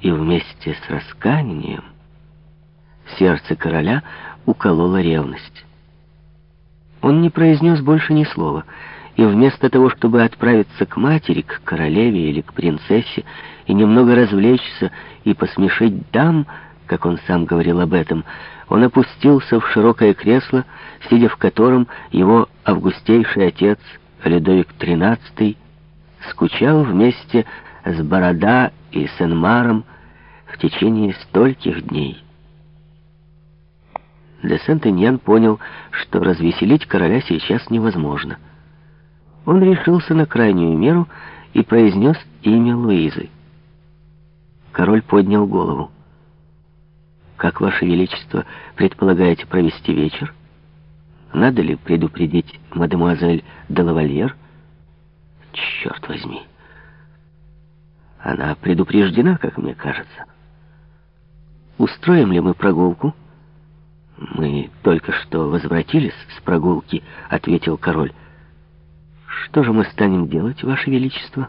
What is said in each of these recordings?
и вместе с раскаянием сердце короля уколола ревность. Он не произнес больше ни слова, и вместо того, чтобы отправиться к матери, к королеве или к принцессе, и немного развлечься и посмешить дам, как он сам говорил об этом, он опустился в широкое кресло, сидя в котором его августейший отец, Людовик XIII, скучал вместе с Борода и Сен-Маром в течение стольких дней. Де Сент-Эньян понял, что развеселить короля сейчас невозможно. Он решился на крайнюю меру и произнес имя Луизы. Король поднял голову. «Как, Ваше Величество, предполагаете провести вечер? Надо ли предупредить мадемуазель де лавальер?» «Черт возьми!» Она предупреждена, как мне кажется. Устроим ли мы прогулку?» «Мы только что возвратились с прогулки», — ответил король. «Что же мы станем делать, Ваше Величество?»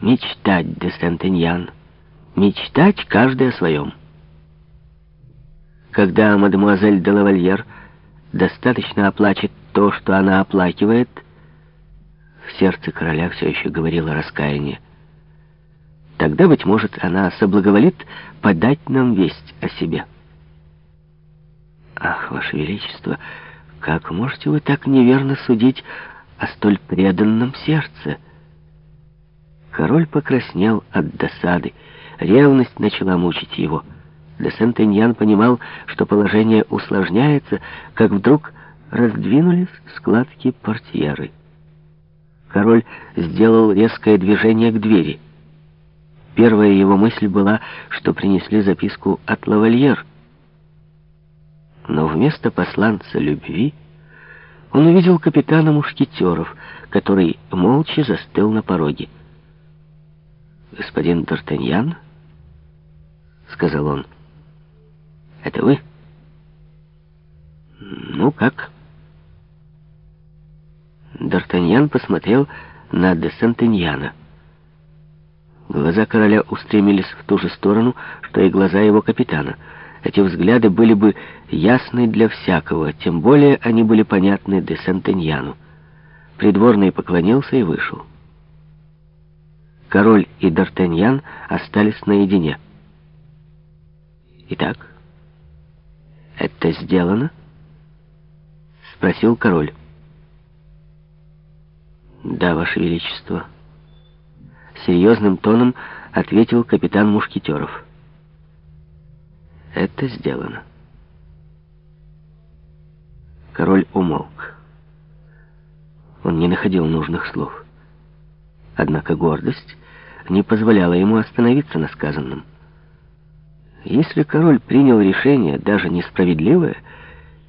«Мечтать, де Сентеньян, мечтать каждый о своем». Когда мадемуазель де лавальер достаточно оплачет то, что она оплакивает, в сердце короля все еще говорило раскаяние. Тогда, быть может, она соблаговолит подать нам весть о себе. Ах, Ваше Величество, как можете вы так неверно судить о столь преданном сердце? Король покраснел от досады. Ревность начала мучить его. Де Сентеньян понимал, что положение усложняется, как вдруг раздвинулись складки портьеры. Король сделал резкое движение к двери. Первая его мысль была, что принесли записку от лавальер. Но вместо посланца любви он увидел капитана мушкетеров, который молча застыл на пороге. «Господин Д'Артаньян?» — сказал он. «Это вы?» «Ну, как?» Д'Артаньян посмотрел на де Сентеньяна. Глаза короля устремились в ту же сторону, что и глаза его капитана. Эти взгляды были бы ясны для всякого, тем более они были понятны де Сентеньяну. Придворный поклонился и вышел. Король и Д'Артаньян остались наедине. «Итак, это сделано?» — спросил король. «Да, Ваше Величество» серьезным тоном ответил капитан Мушкетеров. Это сделано. Король умолк. Он не находил нужных слов. Однако гордость не позволяла ему остановиться на сказанном. Если король принял решение, даже несправедливое,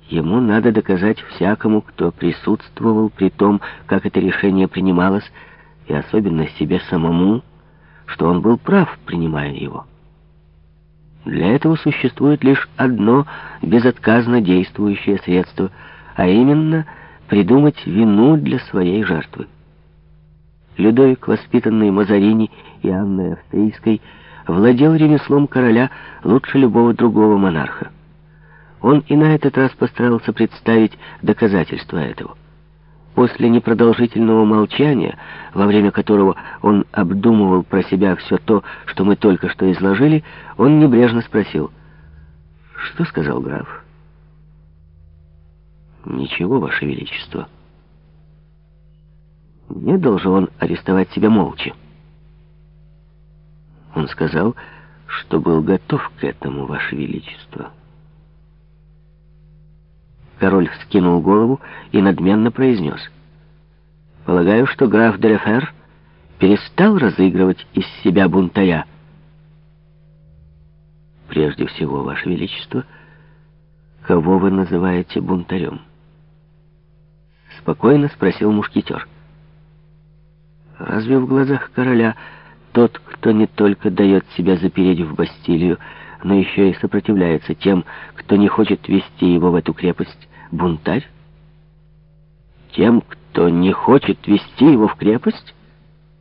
ему надо доказать всякому, кто присутствовал при том, как это решение принималось, и особенно себе самому, что он был прав, принимая его. Для этого существует лишь одно безотказно действующее средство, а именно придумать вину для своей жертвы. Людовик, воспитанный Мазарини и Анной Австрийской, владел ремеслом короля лучше любого другого монарха. Он и на этот раз постарался представить доказательства этого. После непродолжительного молчания, во время которого он обдумывал про себя все то, что мы только что изложили, он небрежно спросил, «Что сказал граф?» «Ничего, Ваше Величество». Не должен он арестовать себя молча. Он сказал, что был готов к этому, Ваше Величество. Король вскинул голову и надменно произнес. «Полагаю, что граф Делефер перестал разыгрывать из себя бунтаря». «Прежде всего, Ваше Величество, кого вы называете бунтарем?» Спокойно спросил мушкетер. «Разве в глазах короля тот, кто не только дает себя запереть в Бастилию, но еще и сопротивляется тем, кто не хочет вести его в эту крепость, бунтарь? Тем, кто не хочет вести его в крепость?